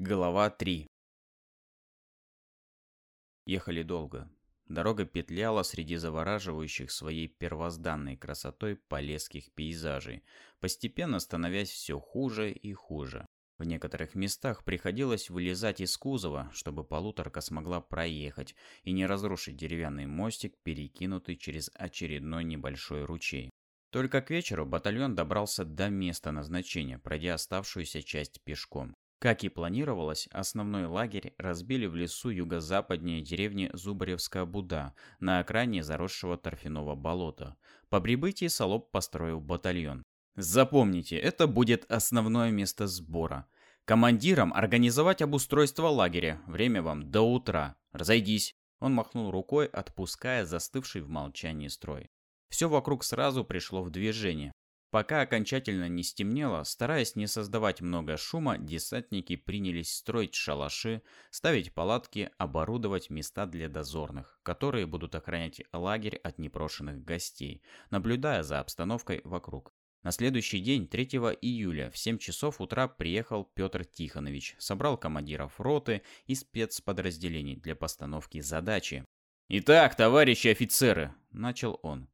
Глава 3 Ехали долго. Дорога петляла среди завораживающих своей первозданной красотой полесских пейзажей, постепенно становясь все хуже и хуже. В некоторых местах приходилось вылезать из кузова, чтобы полуторка смогла проехать и не разрушить деревянный мостик, перекинутый через очередной небольшой ручей. Только к вечеру батальон добрался до места назначения, пройдя оставшуюся часть пешком. Как и планировалось, основной лагерь разбили в лесу юго-западнее деревни Зубаревская Буда, на окраине заросшего торфяного болота. По прибытии Солоп построил батальон. Запомните, это будет основное место сбора. Командирам организовать обустройство лагеря. Время вам до утра. Разойдись. Он махнул рукой, отпуская застывший в молчании строй. Все вокруг сразу пришло в движение. Пока окончательно не стемнело, стараясь не создавать много шума, десантники принялись строить шалаши, ставить палатки, оборудовать места для дозорных, которые будут охранять лагерь от непрошенных гостей, наблюдая за обстановкой вокруг. На следующий день, 3 июля, в 7 часов утра приехал Петр Тихонович, собрал командиров роты и спецподразделений для постановки задачи. «Итак, товарищи офицеры», – начал он,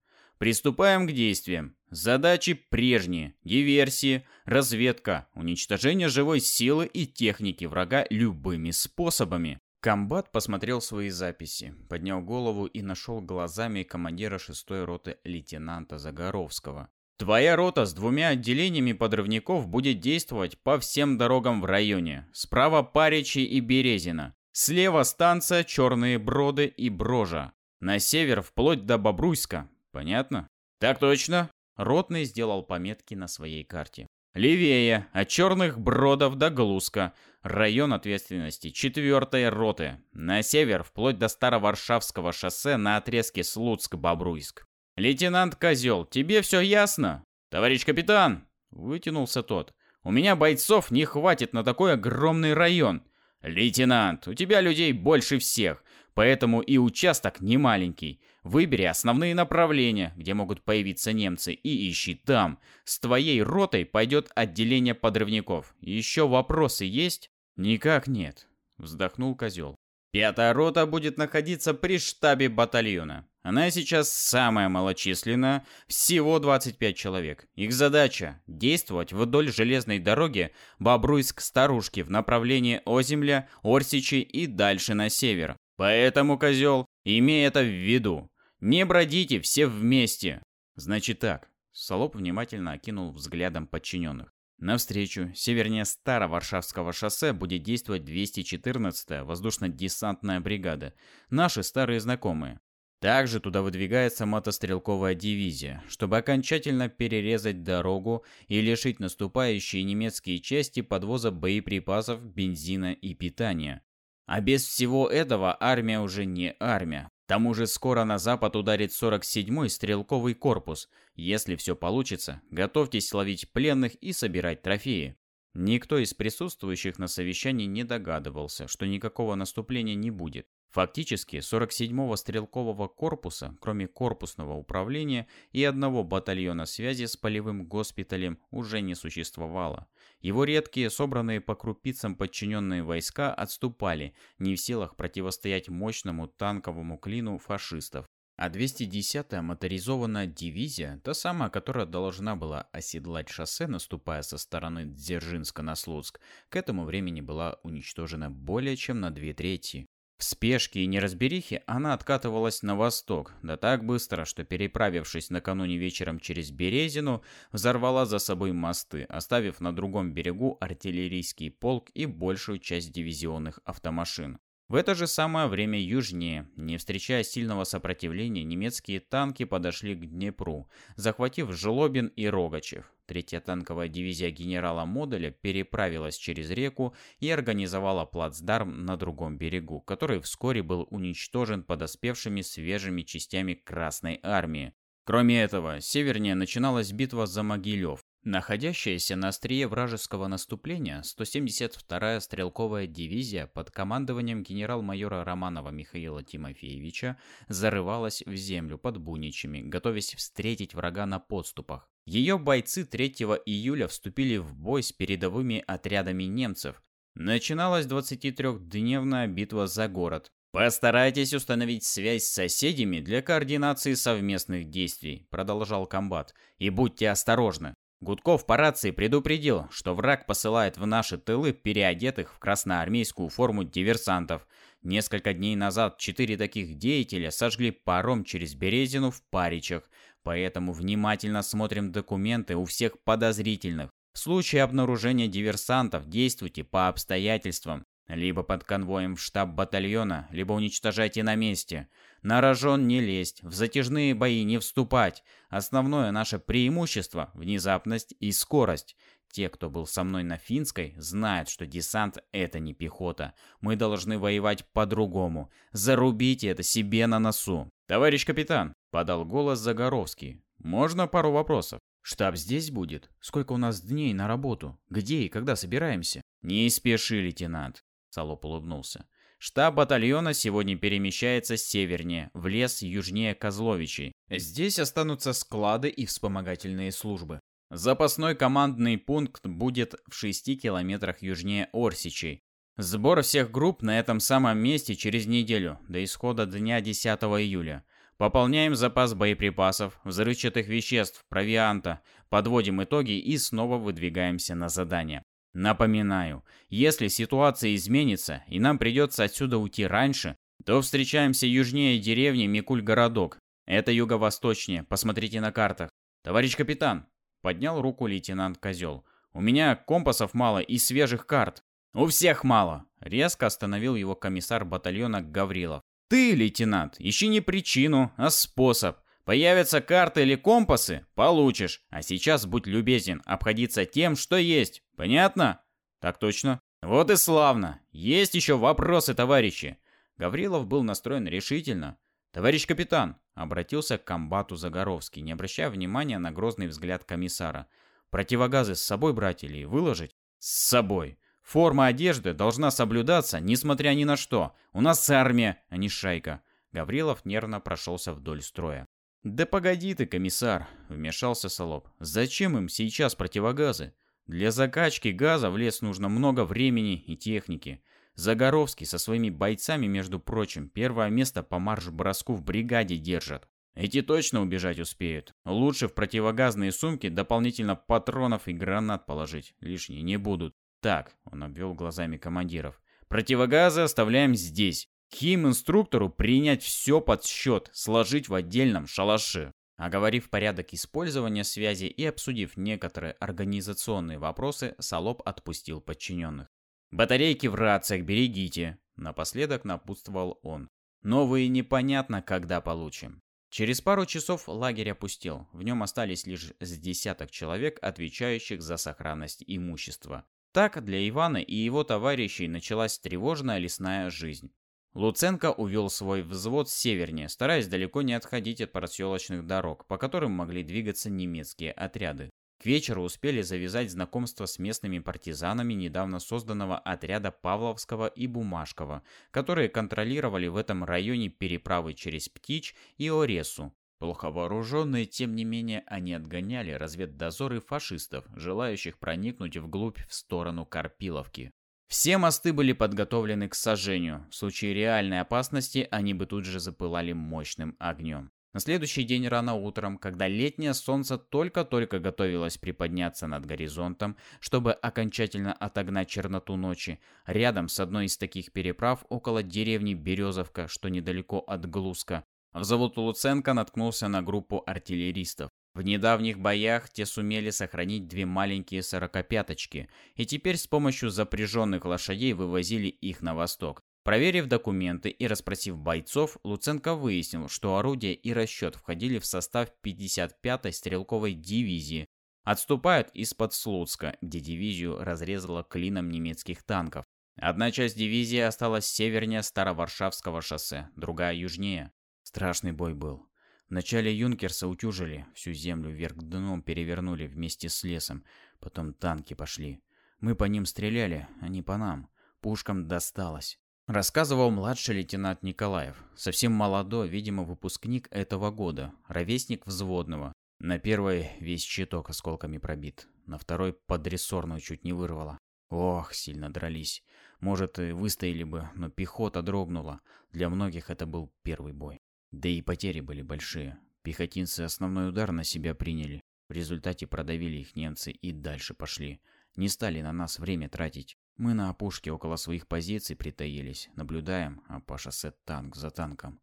Приступаем к действиям. Задачи прежние. Диверсии, разведка, уничтожение живой силы и техники врага любыми способами. Комбат посмотрел свои записи, поднял голову и нашел глазами командира шестой роты лейтенанта Загоровского. Твоя рота с двумя отделениями подрывников будет действовать по всем дорогам в районе. Справа Паричи и Березина. Слева станция Черные Броды и Брожа. На север вплоть до Бобруйска. Понятно? Так точно. Ротный сделал пометки на своей карте. Левее, от Черных Бродов до Глузка. Район ответственности четвертой роты. На север, вплоть до Староваршавского шоссе на отрезке Слуцк-Бобруйск. Лейтенант Козел, тебе все ясно? Товарищ капитан, вытянулся тот. У меня бойцов не хватит на такой огромный район. Лейтенант, у тебя людей больше всех, поэтому и участок не маленький. Выбери основные направления, где могут появиться немцы, и ищи там. С твоей ротой пойдет отделение подрывников. Еще вопросы есть? Никак нет, вздохнул козел. Пятая рота будет находиться при штабе батальона. Она сейчас самая малочисленная, всего 25 человек. Их задача – действовать вдоль железной дороги Бобруйск-Старушки в направлении Оземля, Орсичи и дальше на север. Поэтому, козел, имей это в виду. Не бродите все вместе. Значит так. Солоп внимательно окинул взглядом подчиненных. Навстречу, севернее Старо-Варшавского шоссе будет действовать 214-я воздушно-десантная бригада. Наши старые знакомые. Также туда выдвигается мотострелковая дивизия, чтобы окончательно перерезать дорогу и лишить наступающие немецкие части подвоза боеприпасов, бензина и питания. А без всего этого армия уже не армия, к тому же скоро на запад ударит 47-й стрелковый корпус. Если все получится, готовьтесь ловить пленных и собирать трофеи. Никто из присутствующих на совещании не догадывался, что никакого наступления не будет. Фактически 47-го стрелкового корпуса, кроме корпусного управления и одного батальона связи с полевым госпиталем, уже не существовало. Его редкие, собранные по крупицам подчиненные войска отступали, не в силах противостоять мощному танковому клину фашистов. А 210-я моторизованная дивизия, та самая, которая должна была оседлать шоссе, наступая со стороны Дзержинска на Слуцк, к этому времени была уничтожена более чем на две трети. В спешке и неразберихе она откатывалась на восток, да так быстро, что переправившись накануне вечером через Березину, взорвала за собой мосты, оставив на другом берегу артиллерийский полк и большую часть дивизионных автомашин. В это же самое время южнее, не встречая сильного сопротивления, немецкие танки подошли к Днепру, захватив Жлобин и Рогачев. Третья танковая дивизия генерала Моделя переправилась через реку и организовала плацдарм на другом берегу, который вскоре был уничтожен подоспевшими свежими частями Красной Армии. Кроме этого, севернее начиналась битва за Могилев, Находящаяся на острие вражеского наступления 172-я стрелковая дивизия под командованием генерал-майора Романова Михаила Тимофеевича зарывалась в землю под Буничами, готовясь встретить врага на подступах. Ее бойцы 3 июля вступили в бой с передовыми отрядами немцев. Начиналась 23-дневная битва за город. «Постарайтесь установить связь с соседями для координации совместных действий», — продолжал комбат. «И будьте осторожны. Гудков по рации предупредил, что враг посылает в наши тылы переодетых в красноармейскую форму диверсантов. Несколько дней назад четыре таких деятеля сожгли паром через Березину в Паричах, поэтому внимательно смотрим документы у всех подозрительных. В случае обнаружения диверсантов действуйте по обстоятельствам. Либо под конвоем в штаб батальона, либо уничтожайте на месте. На рожон не лезть, в затяжные бои не вступать. Основное наше преимущество – внезапность и скорость. Те, кто был со мной на Финской, знают, что десант – это не пехота. Мы должны воевать по-другому. Зарубите это себе на носу. «Товарищ капитан», – подал голос Загоровский. «Можно пару вопросов?» «Штаб здесь будет? Сколько у нас дней на работу? Где и когда собираемся?» «Не спеши, лейтенант. Солоп улыбнулся. Штаб батальона сегодня перемещается севернее, в лес южнее Козловичей. Здесь останутся склады и вспомогательные службы. Запасной командный пункт будет в 6 километрах южнее Орсичей. Сбор всех групп на этом самом месте через неделю, до исхода дня 10 июля. Пополняем запас боеприпасов, взрывчатых веществ, провианта, подводим итоги и снова выдвигаемся на задание. Напоминаю, если ситуация изменится и нам придется отсюда уйти раньше, то встречаемся южнее деревни Микуль-городок. Это юго-восточнее, посмотрите на картах. Товарищ капитан, поднял руку лейтенант Козел. У меня компасов мало и свежих карт. У всех мало, резко остановил его комиссар батальона Гаврилов. Ты, лейтенант, ищи не причину, а способ. Появятся карты или компасы – получишь. А сейчас будь любезен обходиться тем, что есть. Понятно? Так точно. Вот и славно. Есть еще вопросы, товарищи. Гаврилов был настроен решительно. Товарищ капитан, обратился к комбату Загоровский, не обращая внимания на грозный взгляд комиссара. Противогазы с собой брать или выложить? С собой. Форма одежды должна соблюдаться, несмотря ни на что. У нас армия, а не шайка. Гаврилов нервно прошелся вдоль строя. «Да погоди ты, комиссар», — вмешался Солоб. «Зачем им сейчас противогазы? Для закачки газа в лес нужно много времени и техники. Загоровский со своими бойцами, между прочим, первое место по марш-броску в бригаде держат. Эти точно убежать успеют. Лучше в противогазные сумки дополнительно патронов и гранат положить. Лишние не будут. Так, он обвел глазами командиров. Противогазы оставляем здесь. Хим-инструктору принять все под счет, сложить в отдельном шалаше. Оговорив порядок использования связи и обсудив некоторые организационные вопросы, Солоб отпустил подчиненных. «Батарейки в рациях берегите», — напоследок напутствовал он. «Новые непонятно, когда получим». Через пару часов лагерь опустел. В нем остались лишь с десяток человек, отвечающих за сохранность имущества. Так для Ивана и его товарищей началась тревожная лесная жизнь. Луценко увел свой взвод севернее, стараясь далеко не отходить от проселочных дорог, по которым могли двигаться немецкие отряды. К вечеру успели завязать знакомство с местными партизанами недавно созданного отряда Павловского и Бумажкова, которые контролировали в этом районе переправы через Птич и Оресу. Плохо вооруженные, тем не менее, они отгоняли разведдозоры фашистов, желающих проникнуть вглубь в сторону Карпиловки. Все мосты были подготовлены к сожжению. В случае реальной опасности они бы тут же запылали мощным огнем. На следующий день рано утром, когда летнее солнце только-только готовилось приподняться над горизонтом, чтобы окончательно отогнать черноту ночи, рядом с одной из таких переправ около деревни Березовка, что недалеко от Глуска, в завод Луценко наткнулся на группу артиллеристов. В недавних боях те сумели сохранить две маленькие сорокопяточки, и теперь с помощью запряженных лошадей вывозили их на восток. Проверив документы и расспросив бойцов, Луценко выяснил, что орудие и расчет входили в состав 55-й стрелковой дивизии. Отступают из-под Слуцка, где дивизию разрезало клином немецких танков. Одна часть дивизии осталась севернее Староваршавского шоссе, другая южнее. Страшный бой был. Вначале юнкерса утюжили, всю землю вверх дном перевернули вместе с лесом, потом танки пошли. Мы по ним стреляли, а не по нам. Пушкам досталось. Рассказывал младший лейтенант Николаев. Совсем молодой, видимо, выпускник этого года, ровесник взводного. На первой весь щиток осколками пробит, на второй подрессорную чуть не вырвало. Ох, сильно дрались. Может, и выстояли бы, но пехота дрогнула. Для многих это был первый бой. Да и потери были большие. Пехотинцы основной удар на себя приняли. В результате продавили их немцы и дальше пошли. Не стали на нас время тратить. Мы на опушке около своих позиций притаились, наблюдаем, а по шоссе танк за танком.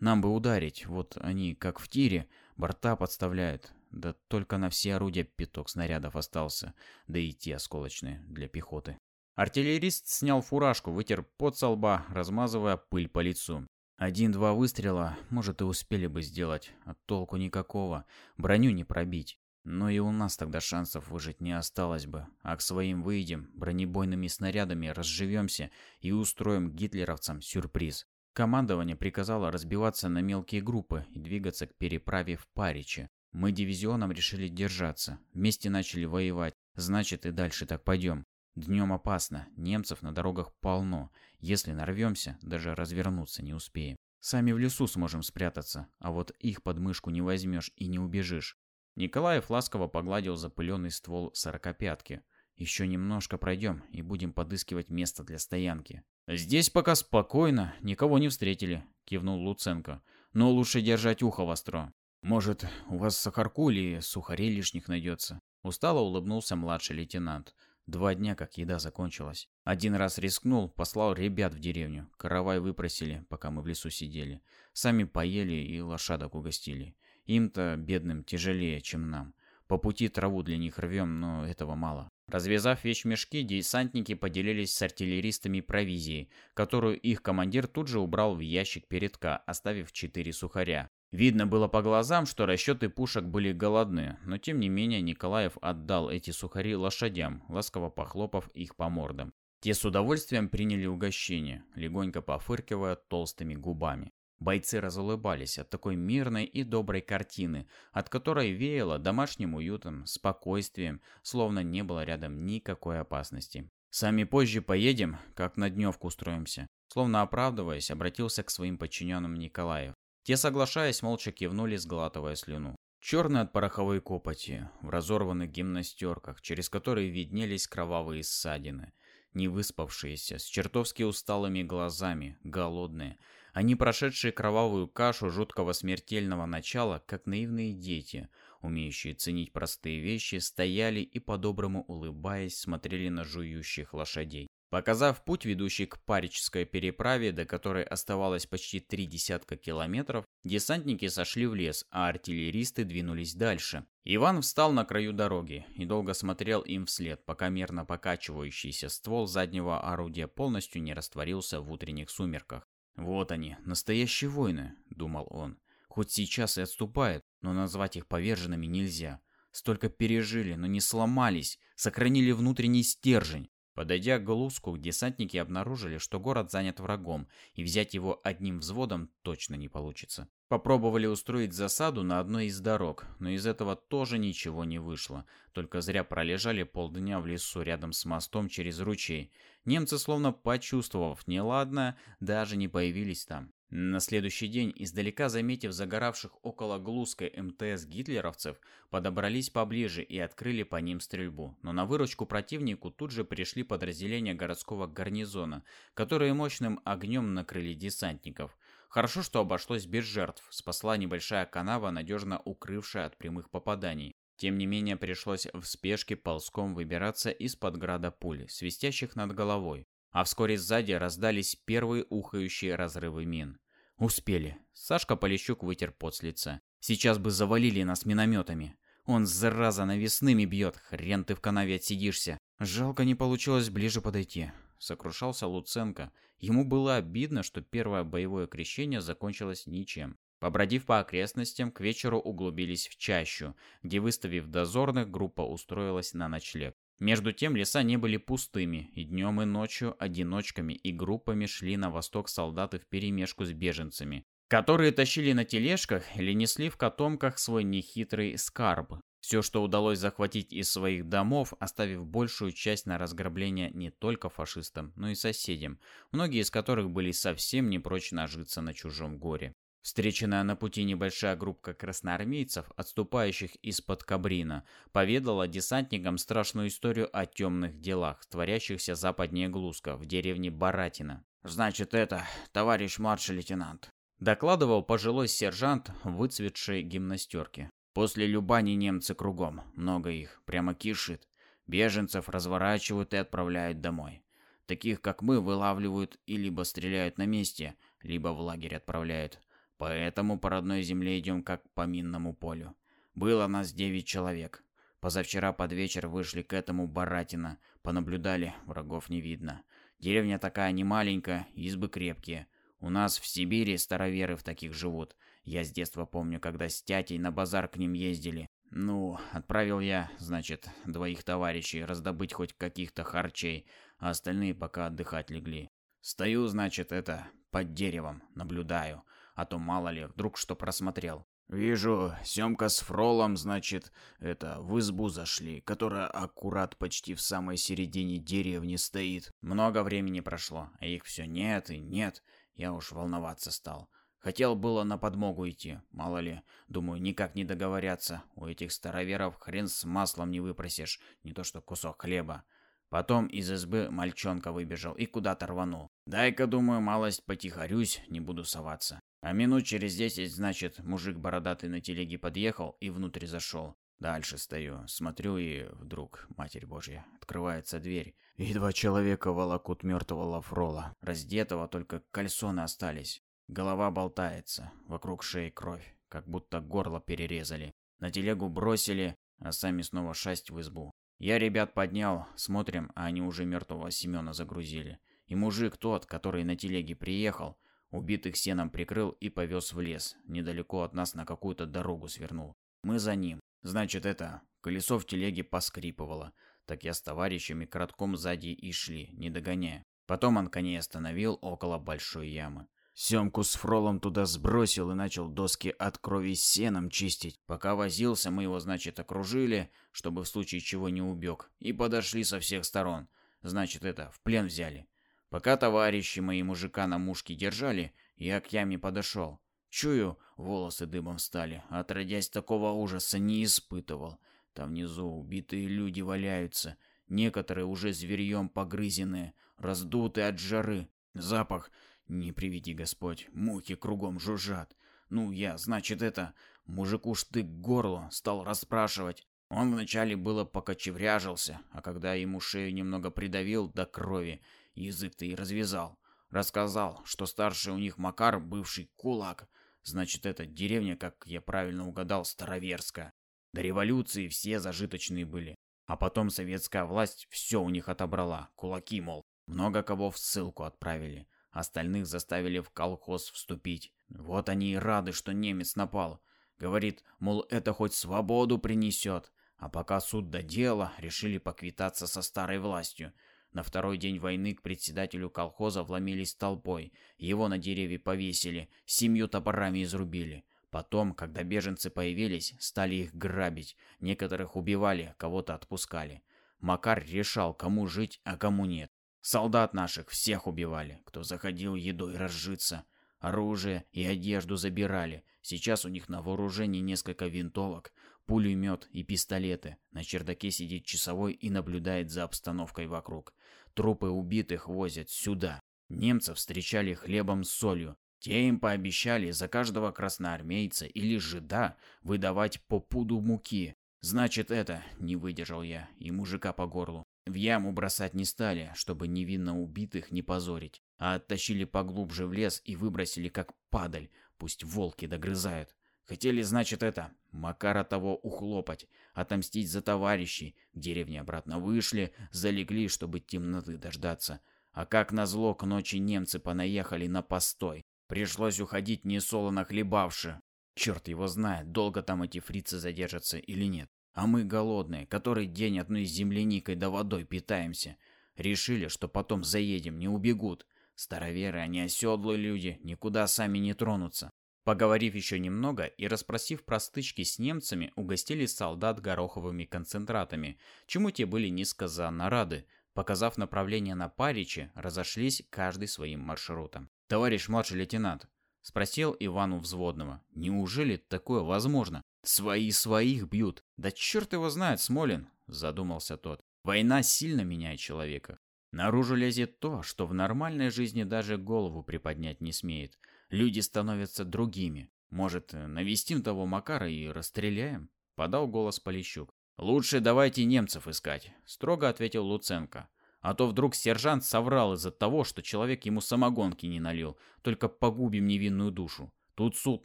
Нам бы ударить, вот они, как в тире, борта подставляют. Да только на все орудия пяток снарядов остался, да и те осколочные, для пехоты. Артиллерист снял фуражку, вытер пот со лба, размазывая пыль по лицу. Один-два выстрела, может, и успели бы сделать, а толку никакого, броню не пробить. Но и у нас тогда шансов выжить не осталось бы, а к своим выйдем, бронебойными снарядами разживемся и устроим гитлеровцам сюрприз. Командование приказало разбиваться на мелкие группы и двигаться к переправе в Париче. Мы дивизионом решили держаться, вместе начали воевать, значит и дальше так пойдем. Днем опасно, немцев на дорогах полно, если нарвемся, даже развернуться не успеем. Сами в лесу сможем спрятаться, а вот их под мышку не возьмешь и не убежишь. Николаев ласково погладил запыленный ствол сорокопятки. Еще немножко пройдем и будем подыскивать место для стоянки. «Здесь пока спокойно, никого не встретили», — кивнул Луценко. «Но лучше держать ухо востро. Может, у вас сахарку или сухарей лишних найдется?» Устало улыбнулся младший лейтенант. Два дня, как еда закончилась. Один раз рискнул, послал ребят в деревню. Каравай выпросили, пока мы в лесу сидели. Сами поели и лошадок угостили. Им-то, бедным, тяжелее, чем нам. По пути траву для них рвем, но этого мало. Развязав вещмешки, десантники поделились с артиллеристами провизией, которую их командир тут же убрал в ящик передка, оставив четыре сухаря. Видно было по глазам, что расчеты пушек были голодны, но тем не менее Николаев отдал эти сухари лошадям, ласково похлопав их по мордам. Те с удовольствием приняли угощение, легонько пофыркивая толстыми губами. Бойцы разулыбались от такой мирной и доброй картины, от которой веяло домашним уютом, спокойствием, словно не было рядом никакой опасности. «Сами позже поедем, как на дневку устроимся», словно оправдываясь, обратился к своим подчиненным Николаев. Те, соглашаясь, молча кивнули, сглатывая слюну. Черные от пороховой копоти, в разорванных гимнастерках, через которые виднелись кровавые ссадины. Невыспавшиеся, с чертовски усталыми глазами, голодные – они, прошедшие кровавую кашу жуткого смертельного начала, как наивные дети, умеющие ценить простые вещи, стояли и, по-доброму улыбаясь, смотрели на жующих лошадей. Показав путь, ведущий к Парической переправе, до которой оставалось почти три десятка километров, десантники сошли в лес, а артиллеристы двинулись дальше. Иван встал на краю дороги и долго смотрел им вслед, пока мерно покачивающийся ствол заднего орудия полностью не растворился в утренних сумерках. «Вот они, настоящие воины», — думал он. «Хоть сейчас и отступают, но назвать их поверженными нельзя. Столько пережили, но не сломались, сохранили внутренний стержень. Подойдя к Глуску, десантники обнаружили, что город занят врагом, и взять его одним взводом точно не получится. Попробовали устроить засаду на одной из дорог, но из этого тоже ничего не вышло. Только зря пролежали полдня в лесу рядом с мостом через ручей. Немцы, словно почувствовав неладное, даже не появились там. На следующий день, издалека заметив загоравших около Глузской МТС гитлеровцев, подобрались поближе и открыли по ним стрельбу. Но на выручку противнику тут же пришли подразделения городского гарнизона, которые мощным огнем накрыли десантников. Хорошо, что обошлось без жертв, спасла небольшая канава, надежно укрывшая от прямых попаданий. Тем не менее, пришлось в спешке ползком выбираться из-под града пуль, свистящих над головой. А вскоре сзади раздались первые ухающие разрывы мин. Успели. Сашка Полищук вытер пот с лица. Сейчас бы завалили нас минометами. Он, зараза, навесными бьет. Хрен ты в канаве отсидишься. Жалко не получилось ближе подойти. Сокрушался Луценко. Ему было обидно, что первое боевое крещение закончилось ничем. Побродив по окрестностям, к вечеру углубились в чащу, где, выставив дозорных, группа устроилась на ночлег. Между тем леса не были пустыми, и днем и ночью одиночками и группами шли на восток солдаты вперемешку с беженцами, которые тащили на тележках или несли в котомках свой нехитрый скарб. Все, что удалось захватить из своих домов, оставив большую часть на разграбление не только фашистам, но и соседям, многие из которых были совсем не прочь нажиться на чужом горе. Встреченная на пути небольшая группа красноармейцев, отступающих из-под Кабрина, поведала десантникам страшную историю о темных делах, творящихся западнее Глузка, в деревне Баратино. «Значит это, товарищ младший лейтенант», — докладывал пожилой сержант выцветшей гимнастерке. «После Любани немцы кругом, много их, прямо кишит. Беженцев разворачивают и отправляют домой. Таких, как мы, вылавливают и либо стреляют на месте, либо в лагерь отправляют. Поэтому по родной земле идем как по минному полю. Было нас девять человек. Позавчера под вечер вышли к этому Баратина, понаблюдали, врагов не видно. Деревня такая не маленькая, избы крепкие. У нас в Сибири староверы в таких живут. Я с детства помню, когда с тятей на базар к ним ездили. Ну, отправил я, значит, двоих товарищей раздобыть хоть каких-то харчей, а остальные пока отдыхать легли. Стою, значит, это, под деревом, наблюдаю а то мало ли, вдруг что просмотрел. Вижу, Семка с Фролом, значит, это, в избу зашли, которая аккурат почти в самой середине деревни стоит. Много времени прошло, а их все нет и нет. Я уж волноваться стал. Хотел было на подмогу идти, мало ли. Думаю, никак не договорятся. У этих староверов хрен с маслом не выпросишь, не то что кусок хлеба. Потом из избы мальчонка выбежал и куда-то рванул. Дай-ка, думаю, малость потихорюсь, не буду соваться. А минут через десять, значит, мужик бородатый на телеге подъехал и внутрь зашел. Дальше стою, смотрю и вдруг, Матерь Божья, открывается дверь. И два человека волокут мертвого Лафрола. Раздетого, только кальсоны остались. Голова болтается, вокруг шеи кровь, как будто горло перерезали. На телегу бросили, а сами снова шасть в избу. Я ребят поднял, смотрим, а они уже мертвого Семена загрузили. И мужик тот, который на телеге приехал, Убитых сеном прикрыл и повез в лес. Недалеко от нас на какую-то дорогу свернул. Мы за ним. Значит, это... Колесо в телеге поскрипывало. Так я с товарищами кратком сзади и шли, не догоняя. Потом он коней остановил около большой ямы. Семку с фролом туда сбросил и начал доски от крови сеном чистить. Пока возился, мы его, значит, окружили, чтобы в случае чего не убег. И подошли со всех сторон. Значит, это, в плен взяли. Пока товарищи мои мужика на мушке держали, я к яме подошел. Чую, волосы дыбом стали. Отродясь такого ужаса не испытывал. Там внизу убитые люди валяются. Некоторые уже зверьем погрызенные, раздутые от жары. Запах, не приведи Господь, мухи кругом жужжат. Ну, я, значит, это, мужику штык к горлу, стал расспрашивать. Он вначале было покочевряжился, а когда ему шею немного придавил до крови, Язык-то и развязал. Рассказал, что старший у них Макар бывший кулак. Значит, эта деревня, как я правильно угадал, староверская. До революции все зажиточные были. А потом советская власть все у них отобрала. Кулаки, мол. Много кого в ссылку отправили. Остальных заставили в колхоз вступить. Вот они и рады, что немец напал. Говорит, мол, это хоть свободу принесет. А пока суд до дела, решили поквитаться со старой властью. На второй день войны к председателю колхоза вломились толпой. Его на дереве повесили, семью топорами изрубили. Потом, когда беженцы появились, стали их грабить. Некоторых убивали, кого-то отпускали. Макар решал, кому жить, а кому нет. Солдат наших всех убивали, кто заходил едой разжиться. Оружие и одежду забирали. Сейчас у них на вооружении несколько винтовок, пулемет и пистолеты. На чердаке сидит часовой и наблюдает за обстановкой вокруг. Трупы убитых возят сюда. Немцев встречали хлебом с солью. Те им пообещали за каждого красноармейца или жида выдавать по пуду муки. Значит, это, не выдержал я, и мужика по горлу. В яму бросать не стали, чтобы невинно убитых не позорить, а оттащили поглубже в лес и выбросили как падаль, пусть волки догрызают. Хотели, значит, это, Макара того ухлопать, отомстить за товарищей. К деревне обратно вышли, залегли, чтобы темноты дождаться. А как назло, к ночи немцы понаехали на постой. Пришлось уходить несолоно хлебавши. Черт его знает, долго там эти фрицы задержатся или нет. А мы голодные, который день одной земляникой да водой питаемся. Решили, что потом заедем, не убегут. Староверы, они оседлые люди, никуда сами не тронутся. Поговорив еще немного и расспросив про стычки с немцами, угостили солдат гороховыми концентратами, чему те были несказанно рады. Показав направление на Паричи, разошлись каждый своим маршрутом. «Товарищ младший лейтенант!» Спросил Иван у взводного. Неужели такое возможно? Свои своих бьют. Да черт его знает, Смолин, задумался тот. Война сильно меняет человека. Наружу лезет то, что в нормальной жизни даже голову приподнять не смеет. Люди становятся другими. Может, навестим того Макара и расстреляем? Подал голос Полищук. Лучше давайте немцев искать, строго ответил Луценко. А то вдруг сержант соврал из-за того, что человек ему самогонки не налил. Только погубим невинную душу. Тут суд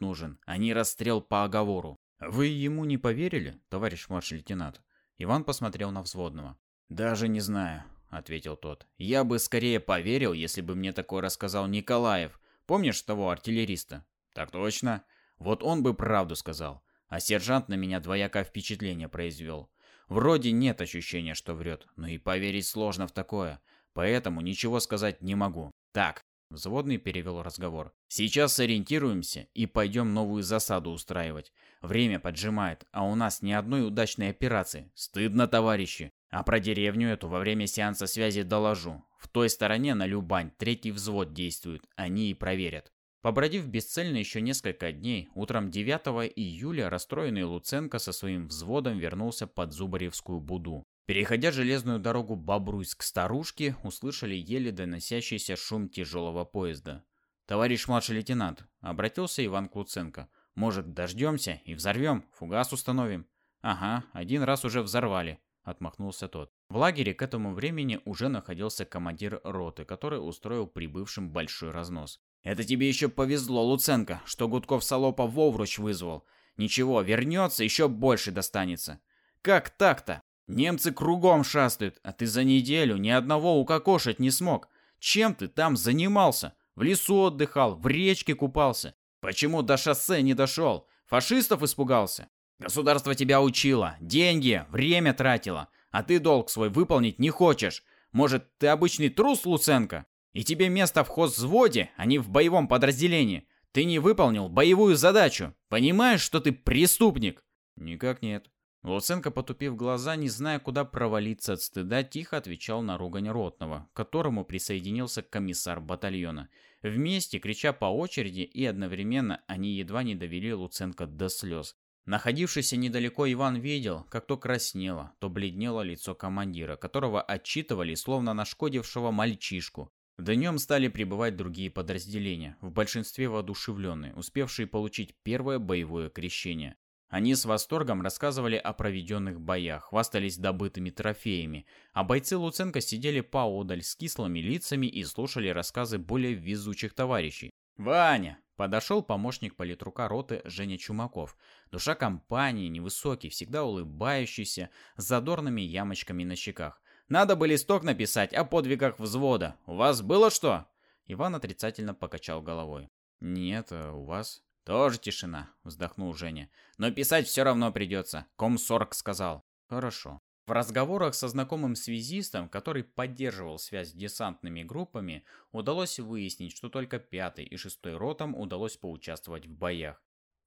нужен, а не расстрел по оговору. Вы ему не поверили, товарищ младший лейтенант? Иван посмотрел на взводного. Даже не знаю, ответил тот. Я бы скорее поверил, если бы мне такое рассказал Николаев. Помнишь того артиллериста? Так точно. Вот он бы правду сказал. А сержант на меня двоякое впечатление произвел. Вроде нет ощущения, что врет, но и поверить сложно в такое. Поэтому ничего сказать не могу. Так, взводный перевел разговор. Сейчас сориентируемся и пойдем новую засаду устраивать. Время поджимает, а у нас ни одной удачной операции. Стыдно, товарищи. А про деревню эту во время сеанса связи доложу. В той стороне на Любань третий взвод действует. Они и проверят. Побродив бесцельно еще несколько дней, утром 9 июля расстроенный Луценко со своим взводом вернулся под Зубаревскую буду. Переходя железную дорогу Бобруйск-Старушки, услышали еле доносящийся шум тяжелого поезда. «Товарищ младший лейтенант», — обратился Иван к Луценко, — «может, дождемся и взорвем, фугас установим?» «Ага, один раз уже взорвали», — отмахнулся тот. В лагере к этому времени уже находился командир роты, который устроил прибывшим большой разнос. Это тебе еще повезло, Луценко, что Гудков Солопа вовруч вызвал. Ничего, вернется, еще больше достанется. Как так-то? Немцы кругом шастают, а ты за неделю ни одного укокошить не смог. Чем ты там занимался? В лесу отдыхал, в речке купался. Почему до шоссе не дошел? Фашистов испугался? Государство тебя учило, деньги, время тратило, а ты долг свой выполнить не хочешь. Может, ты обычный трус, Луценко? И тебе место в хозвзводе, а не в боевом подразделении. Ты не выполнил боевую задачу. Понимаешь, что ты преступник? Никак нет. Луценко, потупив глаза, не зная, куда провалиться от стыда, тихо отвечал на ругань ротного, к которому присоединился комиссар батальона. Вместе, крича по очереди и одновременно, они едва не довели Луценко до слез. Находившийся недалеко Иван видел, как то краснело, то бледнело лицо командира, которого отчитывали словно нашкодившего мальчишку. Днем стали прибывать другие подразделения, в большинстве воодушевленные, успевшие получить первое боевое крещение. Они с восторгом рассказывали о проведенных боях, хвастались добытыми трофеями, а бойцы Луценко сидели поодаль с кислыми лицами и слушали рассказы более везучих товарищей. «Ваня!» – подошел помощник политрука роты Женя Чумаков. Душа компании, невысокий, всегда улыбающийся, с задорными ямочками на щеках. Надо бы листок написать о подвигах взвода. У вас было что?» Иван отрицательно покачал головой. «Нет, а у вас?» «Тоже тишина», — вздохнул Женя. «Но писать все равно придется. Комсорг сказал». «Хорошо». В разговорах со знакомым связистом, который поддерживал связь с десантными группами, удалось выяснить, что только 5 и 6 ротам удалось поучаствовать в боях.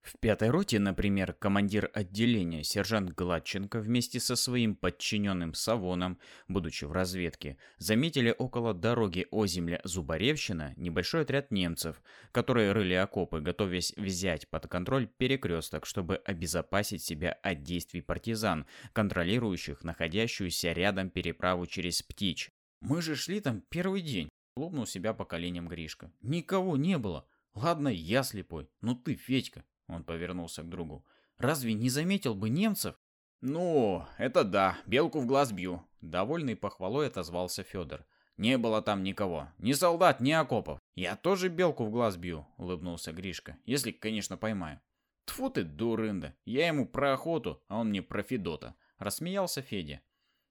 В пятой роте, например, командир отделения сержант Гладченко вместе со своим подчиненным Савоном, будучи в разведке, заметили около дороги Озимля-Зубаревщина небольшой отряд немцев, которые рыли окопы, готовясь взять под контроль перекресток, чтобы обезопасить себя от действий партизан, контролирующих находящуюся рядом переправу через Птич. «Мы же шли там первый день», — хлопнул себя по коленям Гришка. «Никого не было. Ладно, я слепой, но ты, Федька, он повернулся к другу. «Разве не заметил бы немцев?» «Ну, это да, белку в глаз бью», — довольный похвалой отозвался Федор. «Не было там никого. Ни солдат, ни окопов. Я тоже белку в глаз бью», — улыбнулся Гришка. «Если, конечно, поймаю». Тфу ты, дурында. Я ему про охоту, а он мне про Федота. Рассмеялся Федя.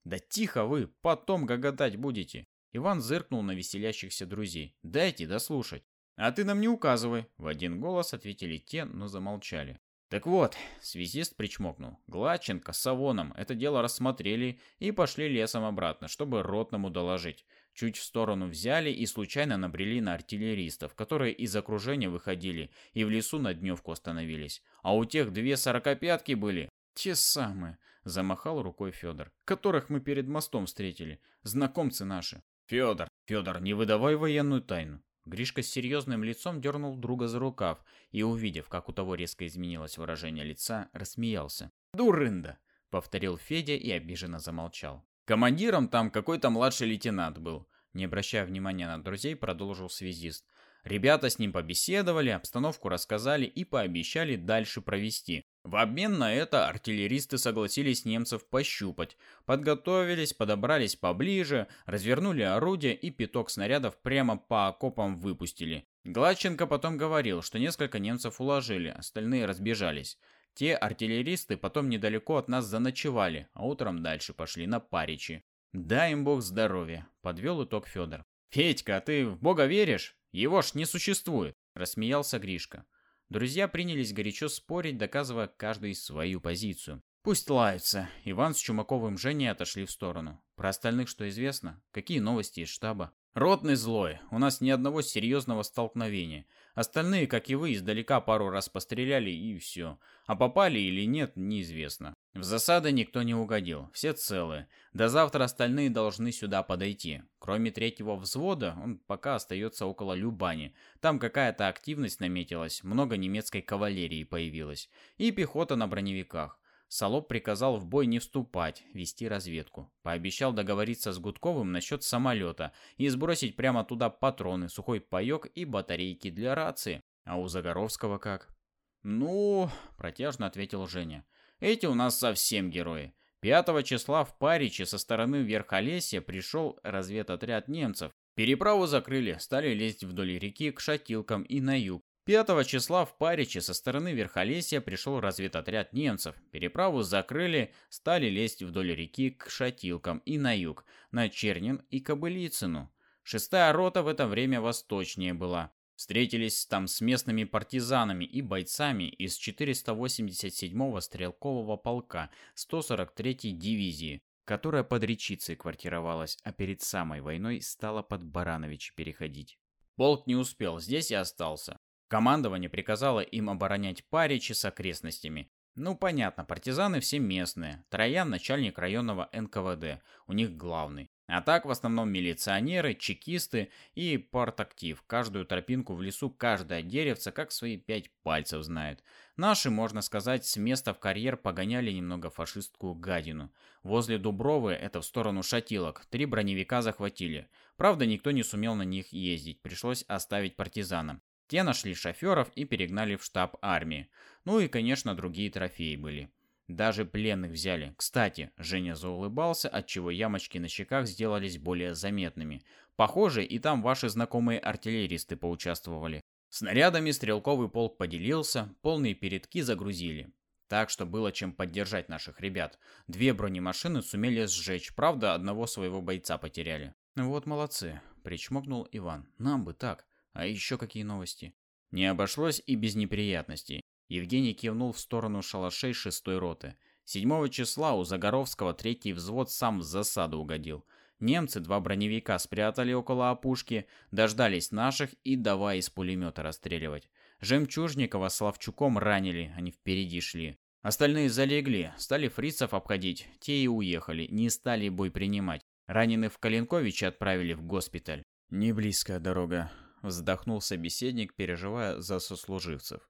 Да тихо вы, потом гоготать будете. Иван зыркнул на веселящихся друзей. Дайте дослушать. «А ты нам не указывай», — в один голос ответили те, но замолчали. Так вот, связист причмокнул. Гладченко с Савоном это дело рассмотрели и пошли лесом обратно, чтобы ротному доложить. Чуть в сторону взяли и случайно набрели на артиллеристов, которые из окружения выходили и в лесу на дневку остановились. А у тех две сорокопятки были. Те самые, замахал рукой Федор, которых мы перед мостом встретили. Знакомцы наши. Федор, Федор, не выдавай военную тайну. Гришка с серьезным лицом дернул друга за рукав и, увидев, как у того резко изменилось выражение лица, рассмеялся. «Дурында!» — повторил Федя и обиженно замолчал. «Командиром там какой-то младший лейтенант был», — не обращая внимания на друзей, продолжил связист. Ребята с ним побеседовали, обстановку рассказали и пообещали дальше провести. В обмен на это артиллеристы согласились немцев пощупать, подготовились, подобрались поближе, развернули орудия и пяток снарядов прямо по окопам выпустили. Гладченко потом говорил, что несколько немцев уложили, остальные разбежались. Те артиллеристы потом недалеко от нас заночевали, а утром дальше пошли на Паричи. Дай им бог здоровья, подвел итог Федор. Федька, а ты в бога веришь? Его ж не существует, рассмеялся Гришка. Друзья принялись горячо спорить, доказывая каждый свою позицию. Пусть лаются. Иван с Чумаковым Женей отошли в сторону. Про остальных что известно? Какие новости из штаба? Ротный злой. У нас ни одного серьезного столкновения. Остальные, как и вы, издалека пару раз постреляли и все. А попали или нет, неизвестно. В засады никто не угодил. Все целы. До завтра остальные должны сюда подойти. Кроме третьего взвода, он пока остается около Любани. Там какая-то активность наметилась, много немецкой кавалерии появилось. И пехота на броневиках. Солоп приказал в бой не вступать, вести разведку. Пообещал договориться с Гудковым насчет самолета и сбросить прямо туда патроны, сухой паек и батарейки для рации. А у Загоровского как? «Ну...» – протяжно ответил Женя. «Эти у нас совсем герои. 5 числа в Париче со стороны Верхолесья пришел разведотряд немцев. Переправу закрыли, стали лезть вдоль реки к шатилкам и на юг. 5 числа в Париче со стороны Верхолесья пришел разведотряд немцев. Переправу закрыли, стали лезть вдоль реки к Шатилкам и на юг, на Чернин и Кобылицыну. Шестая рота в это время восточнее была. Встретились там с местными партизанами и бойцами из 487-го стрелкового полка 143-й дивизии, которая под Речицей квартировалась, а перед самой войной стала под Баранович переходить. Полк не успел, здесь и остался. Командование приказало им оборонять Паричи с окрестностями. Ну, понятно, партизаны все местные. Троян – начальник районного НКВД, у них главный. А так в основном милиционеры, чекисты и партактив. Каждую тропинку в лесу, каждое деревце как свои пять пальцев знает. Наши, можно сказать, с места в карьер погоняли немного фашистскую гадину. Возле Дубровы, это в сторону Шатилок, три броневика захватили. Правда, никто не сумел на них ездить, пришлось оставить партизанам. Те нашли шоферов и перегнали в штаб армии. Ну и, конечно, другие трофеи были. Даже пленных взяли. Кстати, Женя заулыбался, отчего ямочки на щеках сделались более заметными. Похоже, и там ваши знакомые артиллеристы поучаствовали. Снарядами стрелковый полк поделился, полные передки загрузили. Так что было чем поддержать наших ребят. Две бронемашины сумели сжечь, правда, одного своего бойца потеряли. Вот молодцы, причмокнул Иван. Нам бы так. А еще какие новости? Не обошлось и без неприятностей. Евгений кивнул в сторону шалашей шестой роты. 7 числа у Загоровского третий взвод сам в засаду угодил. Немцы два броневика спрятали около опушки, дождались наших и давай из пулемета расстреливать. Жемчужникова с Ловчуком ранили, они впереди шли. Остальные залегли, стали фрицев обходить, те и уехали, не стали бой принимать. Раненых в Калинковиче отправили в госпиталь. Не близкая дорога, Вздохнул собеседник, переживая за сослуживцев.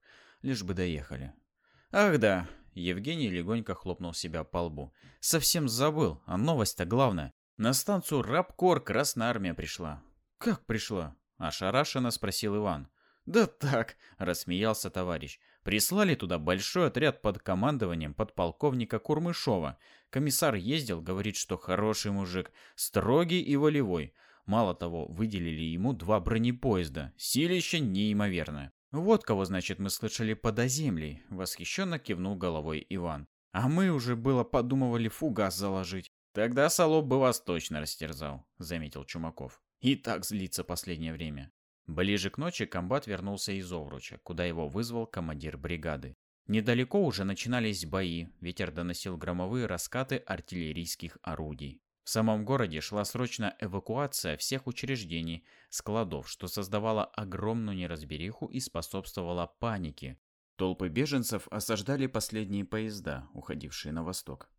Лишь бы доехали. Ах да, Евгений легонько хлопнул себя по лбу. Совсем забыл, а новость-то главная. На станцию Рабкор Красная Армия пришла. Как пришла? Ошарашенно спросил Иван. «Да так», — рассмеялся товарищ. «Прислали туда большой отряд под командованием подполковника Курмышова. Комиссар ездил, говорит, что хороший мужик, строгий и волевой. Мало того, выделили ему два бронепоезда. Силище неимоверное. «Вот кого, значит, мы слышали под оземлей», — восхищенно кивнул головой Иван. «А мы уже было подумывали фугас заложить». «Тогда Солоб бы вас точно растерзал», — заметил Чумаков. «И так злится последнее время». Ближе к ночи комбат вернулся из Овруча, куда его вызвал командир бригады. Недалеко уже начинались бои, ветер доносил громовые раскаты артиллерийских орудий. В самом городе шла срочная эвакуация всех учреждений, складов, что создавало огромную неразбериху и способствовало панике. Толпы беженцев осаждали последние поезда, уходившие на восток.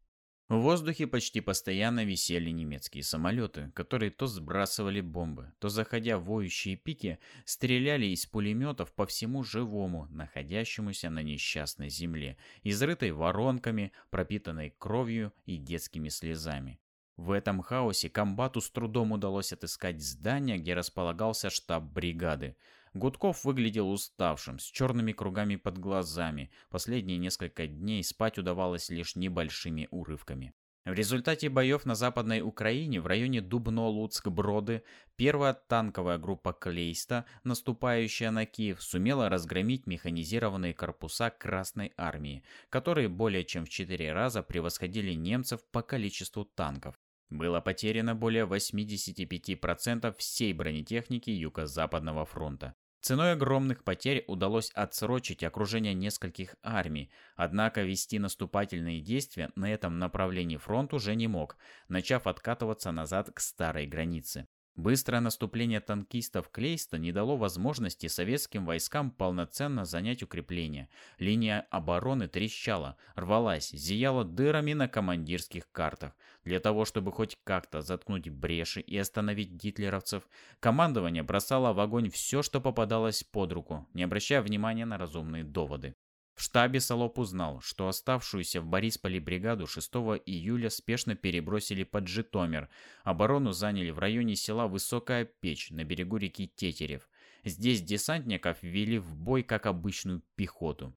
В воздухе почти постоянно висели немецкие самолеты, которые то сбрасывали бомбы, то, заходя в воющие пики, стреляли из пулеметов по всему живому, находящемуся на несчастной земле, изрытой воронками, пропитанной кровью и детскими слезами. В этом хаосе комбату с трудом удалось отыскать здание, где располагался штаб бригады. Гудков выглядел уставшим, с черными кругами под глазами. Последние несколько дней спать удавалось лишь небольшими урывками. В результате боев на Западной Украине в районе Дубно-Луцк-Броды первая танковая группа Клейста, наступающая на Киев, сумела разгромить механизированные корпуса Красной Армии, которые более чем в четыре раза превосходили немцев по количеству танков. Было потеряно более 85% всей бронетехники Юго-Западного фронта. Ценой огромных потерь удалось отсрочить окружение нескольких армий, однако вести наступательные действия на этом направлении фронт уже не мог, начав откатываться назад к старой границе. Быстрое наступление танкистов Клейста не дало возможности советским войскам полноценно занять укрепления. Линия обороны трещала, рвалась, зияла дырами на командирских картах. Для того, чтобы хоть как-то заткнуть бреши и остановить гитлеровцев, командование бросало в огонь все, что попадалось под руку, не обращая внимания на разумные доводы. В штабе Солоп узнал, что оставшуюся в Борисполе бригаду 6 июля спешно перебросили под Житомир. Оборону заняли в районе села Высокая Печь на берегу реки Тетерев. Здесь десантников ввели в бой как обычную пехоту.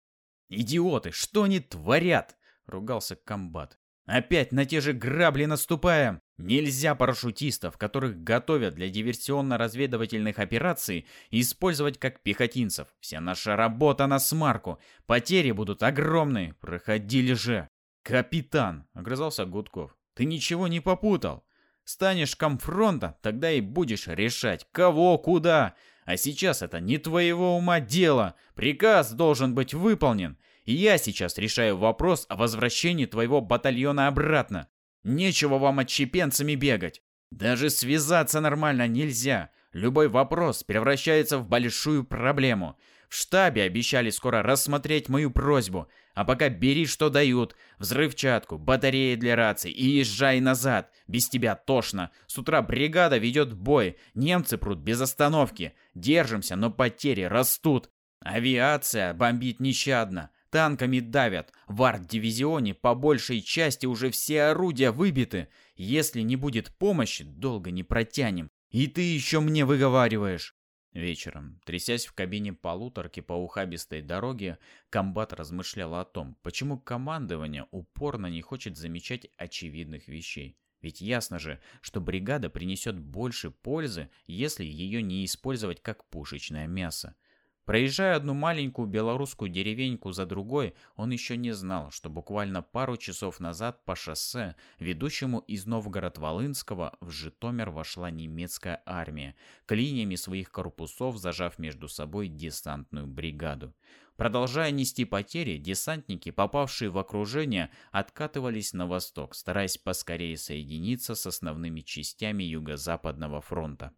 «Идиоты, что они творят?» — ругался комбат. Опять на те же грабли наступаем. Нельзя парашютистов, которых готовят для диверсионно-разведывательных операций, использовать как пехотинцев. Вся наша работа на смарку. Потери будут огромные. Проходили же. Капитан, огрызался Гудков. Ты ничего не попутал. Станешь комфронта, тогда и будешь решать, кого, куда. А сейчас это не твоего ума дело. Приказ должен быть выполнен. И я сейчас решаю вопрос о возвращении твоего батальона обратно. Нечего вам отщепенцами бегать. Даже связаться нормально нельзя. Любой вопрос превращается в большую проблему. В штабе обещали скоро рассмотреть мою просьбу. А пока бери, что дают. Взрывчатку, батареи для раций и езжай назад. Без тебя тошно. С утра бригада ведет бой. Немцы прут без остановки. Держимся, но потери растут. Авиация бомбит нещадно. Танками давят. В арт-дивизионе по большей части уже все орудия выбиты. Если не будет помощи, долго не протянем. И ты еще мне выговариваешь. Вечером, трясясь в кабине полуторки по ухабистой дороге, комбат размышлял о том, почему командование упорно не хочет замечать очевидных вещей. Ведь ясно же, что бригада принесет больше пользы, если ее не использовать как пушечное мясо. Проезжая одну маленькую белорусскую деревеньку за другой, он еще не знал, что буквально пару часов назад по шоссе, ведущему из Новгород-Волынского, в Житомир вошла немецкая армия, клиньями своих корпусов зажав между собой десантную бригаду. Продолжая нести потери, десантники, попавшие в окружение, откатывались на восток, стараясь поскорее соединиться с основными частями Юго-Западного фронта.